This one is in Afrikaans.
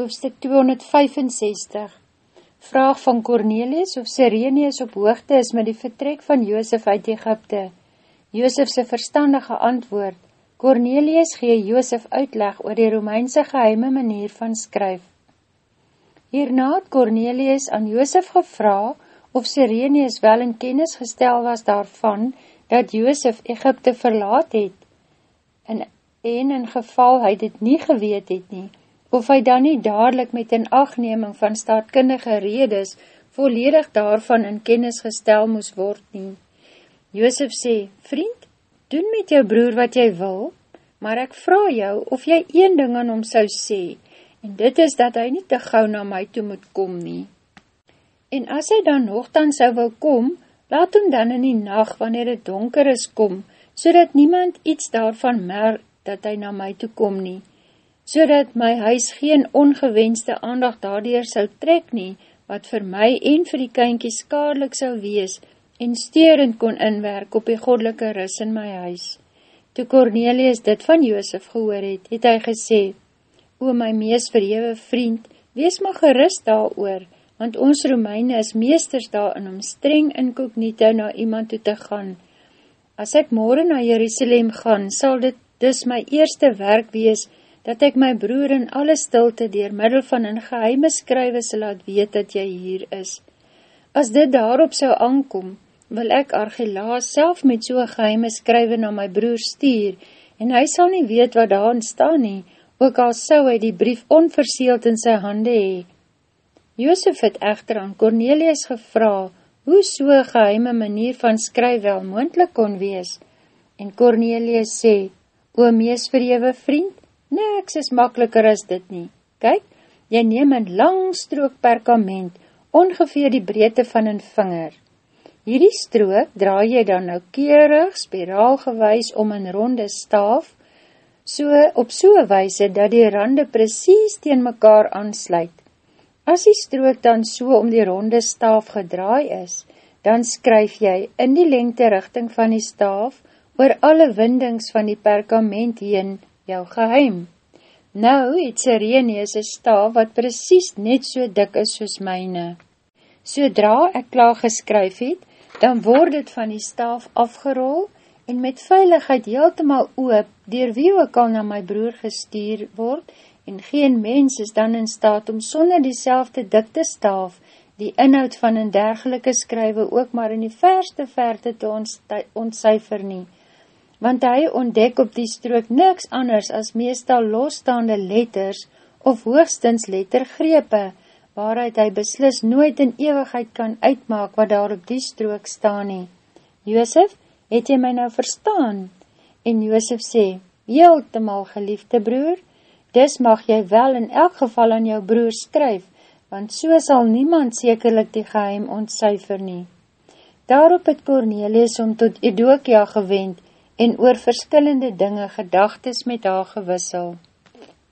Hoofstuk 265 Vraag van Cornelius of Sirenius op hoogte is met die vertrek van Joosef uit Egypte. Joosefse verstandige antwoord Cornelius gee Joosef uitleg oor die Romeinse geheime manier van skryf. Hierna het Cornelius aan Joosef gevra of Sirenius wel in kennis gestel was daarvan dat Joosef Egypte verlaat het en in geval hy dit nie geweet het nie, of hy dan nie dadelijk met een achtneming van staatkundige redes volledig daarvan in kennis gestel moes word nie. Joosef sê, vriend, doen met jou broer wat jy wil, maar ek vraag jou of jy een ding aan hom sou sê, en dit is dat hy nie te gauw na my toe moet kom nie. En as hy dan nogthans sou wil kom, laat hom dan in die nacht, wanneer het donker is, kom, so niemand iets daarvan merk dat hy na my toe kom nie so dat my huis geen ongewenste aandag daardoor sal trek nie, wat vir my en vir die kynkie skadelik sal wees en steurend kon inwerk op die godelike ris in my huis. Toe Cornelius dit van Joosef gehoor het, het hy gesê, O my mees verhewe vriend, wees maar gerust daar oor, want ons Romeine is meesters daar in om streng inkognito na iemand toe te gaan. As ek morgen na Jerusalem gaan, sal dit dus my eerste werk wees, dat ek my broer in alle stilte dier middel van een geheime skrywe sal laat weet dat jy hier is. As dit daarop sou aankom, wil ek Argelaas self met so'n geheime skrywe na my broer stuur, en hy sal nie weet wat daar ontstaan nie, ook al sou hy die brief onverseeld in sy hande hee. Joosef het echter aan Cornelius gevra, hoe so'n geheime manier van skryf wel moendlik kon wees, en Cornelius sê, O mees verhewe vriend, Niks is makkeliker as dit nie. Kyk, jy neem een lang strook perkament, ongeveer die breedte van een vinger. Hierdie strook draai jy dan nou keurig, spiraal gewys om een ronde staaf, so op soe wyse dat die rande precies teen mekaar aansluit. As die strook dan so om die ronde staaf gedraai is, dan skryf jy in die lengte richting van die staaf oor alle windings van die perkament heen jou geheim. Nou het Sireneus een staaf wat precies net so dik is soos myne. Sodra ek klaar geskryf het, dan word het van die staaf afgerol en met veiligheid heeltemaal oop, dier wie ook al na my broer gestuur word, en geen mens is dan in staat om sonder die selfde dikte staaf, die inhoud van een dergelike skrywe ook maar in die verste verte te ontcijfer nie, want hy ontdek op die strook niks anders as meestal losstaande letters of hoogstens lettergrepe, waaruit hy beslis nooit in eeuwigheid kan uitmaak wat daar op die strook staan nie. Joosef, het jy my nou verstaan? En Joosef sê, heeltemal geliefde broer, dis mag jy wel in elk geval aan jou broer skryf, want so sal niemand sekerlik die geheim ontcijfer nie. Daarop het Cornelius om tot Edokia gewend, en oor verskillende dinge gedagtes met haar gewissel.